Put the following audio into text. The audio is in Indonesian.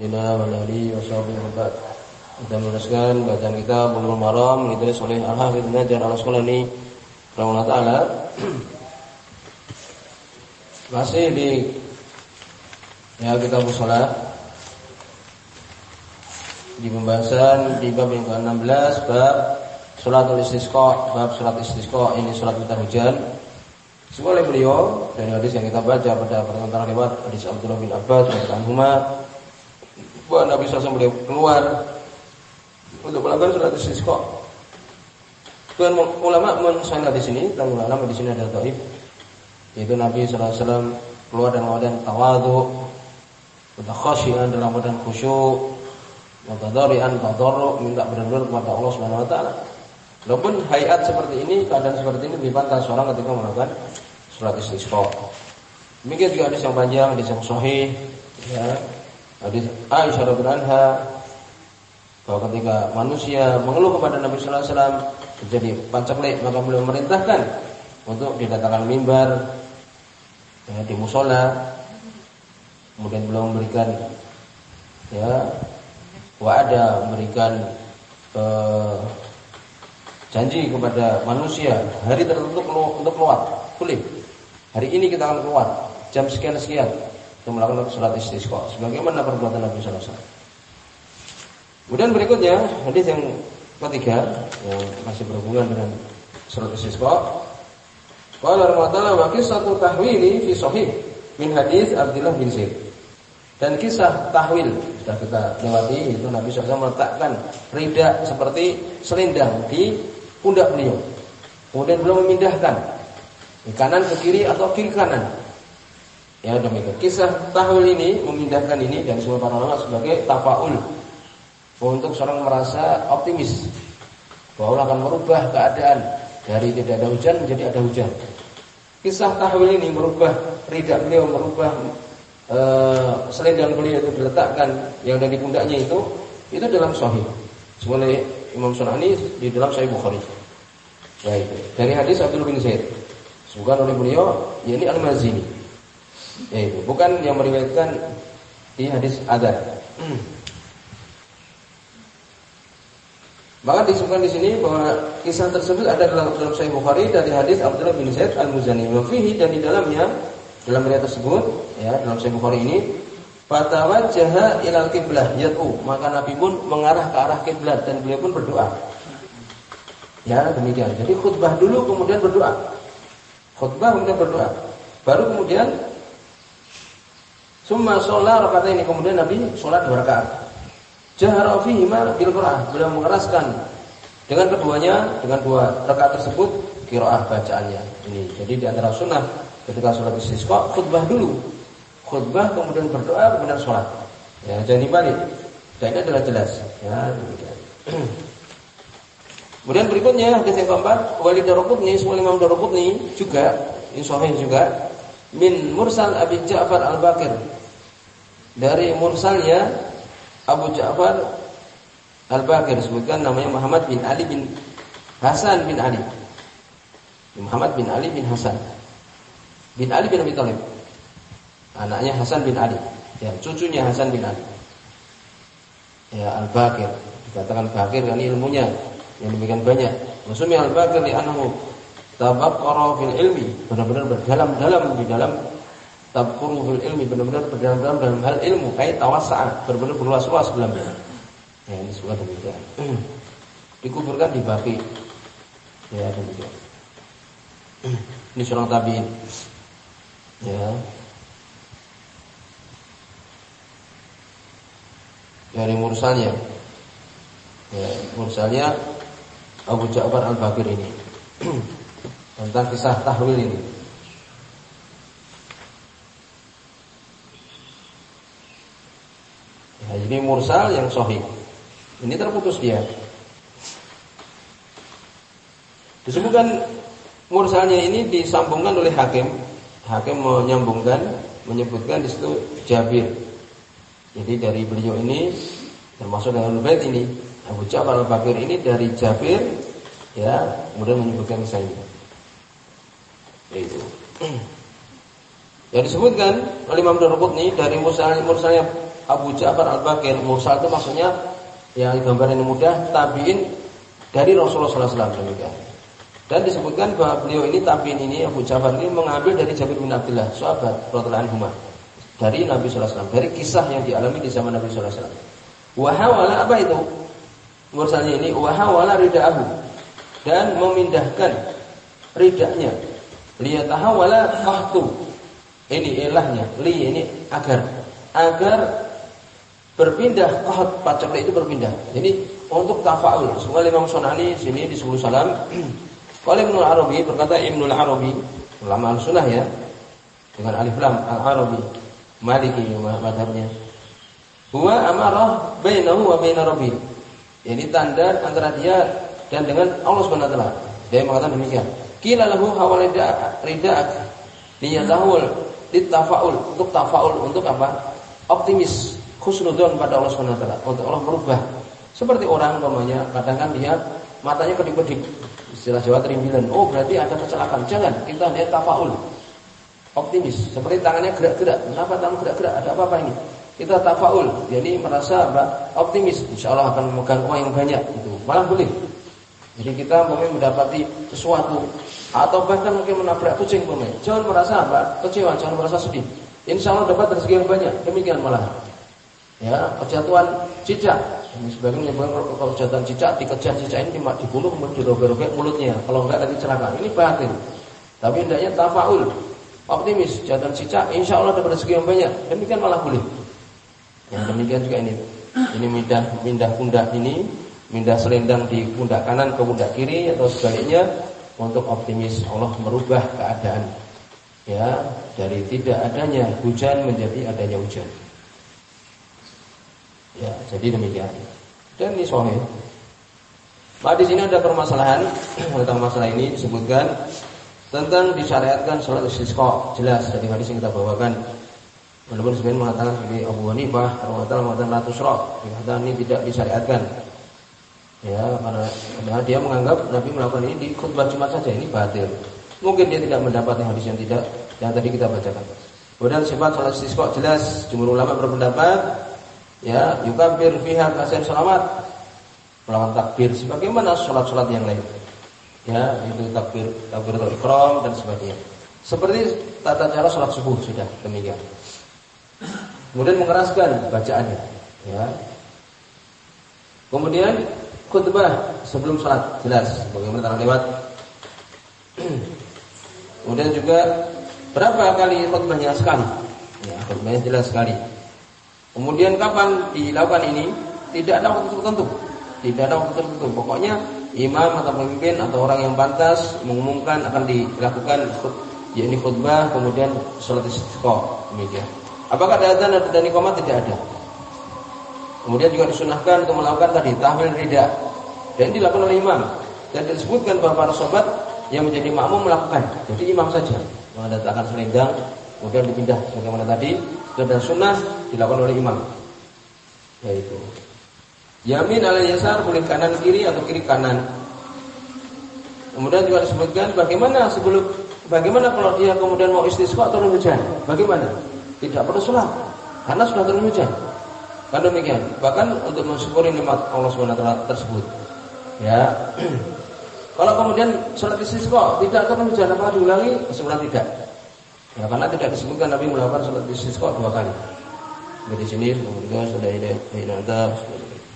Dina wa alihi wa sahbihi wa ba'd. Kita meneruskan bacaan kita Bulughul Maram ditulis oleh Al-Hafidz Najar Al-Asqalani rahimahullah taala. Masih di ya kita salat di pembahasan di bab yang ke-16 bab Suratul Istisqa, bab surat Istisqa ini surat minta hujan. Semua oleh beliau dari hadis yang kita baca pada pertemuan lewat hadis Abdullah bin Abbas radhiyallahu bahwa Nabi SAW beliau keluar untuk melakukan sholat istisqa. Dan ulama mensanad di sini, dan ulama di sini ada taif, yaitu Nabi SAW keluar dalam keadaan tawadu, khasyian dalam keadaan khusyuk, mutadarian, tadarru, minta benar-benar kepada Allah Subhanahu wa taala. Walaupun hayat seperti ini, keadaan seperti ini lebih pantas seorang ketika melakukan sholat istisqa. Demikian juga hadis yang panjang, hadis yang sahih, ya, Hadis Aisyah radhiyallahu anha bahwa ketika manusia mengeluh kepada Nabi sallallahu alaihi wasallam terjadi maka beliau memerintahkan untuk didatangkan mimbar ya, di musola. Kemudian beliau memberikan ya ada memberikan eh, janji kepada manusia hari tertentu untuk keluar boleh. Hari ini kita akan keluar jam sekian sekian untuk melakukan sholat istisqa sebagaimana perbuatan Nabi wasallam. Kemudian berikutnya hadis yang ketiga yang masih berhubungan dengan sholat istisqa. Qala Ramadhan wa satu tahwili fi sahih min hadis Abdullah bin Zaid. Dan kisah tahwil sudah kita lewati itu Nabi SAW meletakkan rida seperti selendang di pundak beliau. Kemudian beliau memindahkan kanan ke kiri atau kiri kanan Ya demikian. Kisah tahwil ini memindahkan ini dan semua para ulama sebagai tafaul untuk seorang merasa optimis bahwa akan merubah keadaan dari tidak ada hujan menjadi ada hujan. Kisah tahwil ini merubah ridak beliau merubah uh, selendang beliau itu diletakkan yang ada pundaknya itu itu dalam sahih. Semuanya Imam Sunani di dalam Sahih Bukhari. Baik. Dari hadis Abdul bin Zaid. Semoga oleh beliau, yakni Al-Mazini. Ya itu, bukan yang meriwayatkan di hadis ada. Maka disebutkan di sini bahwa kisah tersebut ada dalam dalam Sahih Bukhari dari hadis Abdullah bin Zaid al-Muzani. Wa fihi dan di dalamnya dalam riwayat tersebut ya dalam Sahih Bukhari ini fatawajjaha ilal kiblah yatu maka Nabi pun mengarah ke arah kiblat dan beliau pun berdoa. Ya demikian. Jadi khutbah dulu kemudian berdoa. Khutbah kemudian berdoa. Baru kemudian Summa sholat rakaat ini kemudian Nabi sholat dua rakaat. Jahara fihima bil. Beliau mengeraskan dengan keduanya dengan dua rakaat tersebut qiraah bacaannya. Ini jadi di antara sunnah ketika sholat istisqa khutbah dulu. Khutbah kemudian berdoa kemudian sholat. Ya, jangan dibalik. Dan ini adalah jelas. Ya. Kemudian berikutnya hadis yang keempat, Walid Darqutni, semua Imam Darqutni juga, ini juga min Mursal Abi Ja'far Al-Bakir dari mursalnya Abu Ja'far Al-Bakir disebutkan namanya Muhammad bin Ali bin Hasan bin Ali. Muhammad bin Ali bin Hasan. Bin Ali bin Abi Thalib. Anaknya Hasan bin Ali. Ya, cucunya Hasan bin Ali. Ya, Al-Bakir. Dikatakan Bakir kan ilmunya yang demikian banyak. Maksudnya Al-Bakir di anahu tabaqqara fil ilmi, benar-benar berdalam-dalam di dalam tabkuru fil ilmi benar-benar berdalam-dalam dalam hal ilmu kait tawassa'a benar-benar berluas-luas dalamnya ya ini semua demikian. Dikuburkan di Baki ya demikian. Ini seorang tabiin. Ya. Dari mursalnya. Ya mursalnya Abu Ja'far Al-Bakir ini. Tentang kisah tahwil ini Ini mursal yang sahih. Ini terputus dia. Disebutkan mursalnya ini disambungkan oleh hakim. Hakim menyambungkan, menyebutkan di situ Jabir. Jadi dari beliau ini termasuk dengan bait ini Abu Ja'far al-Bakir ini dari Jabir ya kemudian menyebutkan saya itu yang disebutkan oleh Imam Darqutni dari mursal mursalnya Abu Ja'far Al-Bakir mursal itu maksudnya yang gambaran ini mudah tabiin dari Rasulullah SAW demikian. Dan disebutkan bahwa beliau ini tabiin ini Abu Ja'far ini mengambil dari Jabir bin Abdullah sahabat radhiyallahu anhu dari Nabi SAW dari kisah yang dialami di zaman Nabi SAW. Wahawala apa itu? Mursalnya ini wahawala ridaahu dan memindahkan ridaknya liyatahawala qahtu ini ilahnya li ini agar agar berpindah qahat pacakli itu berpindah. Jadi untuk tafaul semua Imam Sunani sini di 10 salam. Kalau Ibnu Arabi berkata Ibnu Arabi ulama sunnah ya dengan alif lam al-Arabi Maliki madhabnya. Huwa amarah bainahu wa baina rabbi. Ini tanda antara dia dan dengan Allah Subhanahu wa taala. Dia mengatakan demikian. Kila lahu hawalida rida'ak liyatahul litafaul. Untuk tafaul untuk apa? Optimis khusnudon pada Allah taala untuk Allah merubah. Seperti orang umpamanya kadang kan dia matanya kedip-kedip istilah Jawa terimbilan oh berarti ada kecelakaan. Jangan kita lihat tafaul. Optimis. Seperti tangannya gerak-gerak. Kenapa tangan gerak-gerak? Ada apa-apa ini? Kita tafaul. Jadi merasa optimis. Insya Allah akan memegang uang yang banyak. Itu malah boleh. Jadi kita mungkin mendapati sesuatu. Atau bahkan mungkin menabrak kucing pun jangan merasa apa? Kecewa jangan merasa sedih. Insya Allah dapat rezeki yang banyak. Demikian malah ya kejatuhan cicak ini menyebutkan kalau kejatuhan cicak dikejar cicak ini cuma dibunuh kemudian dirobek-robek mulutnya. Kalau enggak nanti celaka. Ini batin tapi hendaknya tafaul optimis. Jatuhan cicak insya Allah dapat rezeki yang banyak. Demikian malah boleh. Yang demikian juga ini. Ini pindah pindah pundak ini pindah selendang di pundak kanan ke pundak kiri atau sebaliknya untuk optimis. Allah merubah keadaan. Ya dari tidak adanya hujan menjadi adanya hujan ya jadi demikian dan ini sohe Nah, di sini ada permasalahan tentang masalah ini disebutkan tentang disyariatkan sholat istisqa jelas dari hadis yang kita bawakan. Walaupun sebenarnya mengatakan sebagai Abu Hanifah, mengatakan mengatakan ratus rok, mengatakan ini tidak disyariatkan. Ya, karena, dia menganggap Nabi melakukan ini di khutbah Jumat saja ini batil. Mungkin dia tidak mendapatkan hadis yang tidak yang tadi kita bacakan. Kemudian sifat salat istisqa jelas jumhur ulama berpendapat ya yukabir fiha kasir selamat melawan takbir sebagaimana salat-salat yang lain. Ya, itu takbir takbir ikram dan sebagainya. Seperti tata cara salat subuh sudah demikian. Kemudian mengeraskan bacaannya, ya. Kemudian khutbah sebelum sholat jelas bagaimana telah lewat. Kemudian juga berapa kali khutbahnya sekali? Ya, khutbahnya jelas sekali. Kemudian kapan dilakukan ini? Tidak ada waktu tertentu. Tidak ada waktu tertentu. Pokoknya imam atau pemimpin atau orang yang pantas mengumumkan akan dilakukan yakni khutbah kemudian sholat istisqa demikian. Apakah ada adzan dan iqamah tidak ada? Kemudian juga disunahkan untuk melakukan tadi tahmil rida dan dilakukan oleh imam dan disebutkan bahwa para sahabat yang menjadi makmum melakukan. Jadi imam saja mendatangkan selendang kemudian dipindah bagaimana tadi dan sunnah dilakukan oleh imam. Yaitu yamin ala yasar boleh kanan kiri atau kiri kanan. Kemudian juga disebutkan bagaimana sebelum bagaimana kalau dia kemudian mau istisqa turun hujan? Bagaimana? Tidak perlu sholat karena sudah turun hujan. Kan demikian. Bahkan untuk mensyukuri nikmat Allah SWT tersebut. Ya. Kalau kemudian sholat istisqa tidak akan hujan apa diulangi? Sebenarnya tidak. Ya, karena tidak disebutkan Nabi melakukan sholat istisqa dua kali. Di sini kemudian sudah ini nanti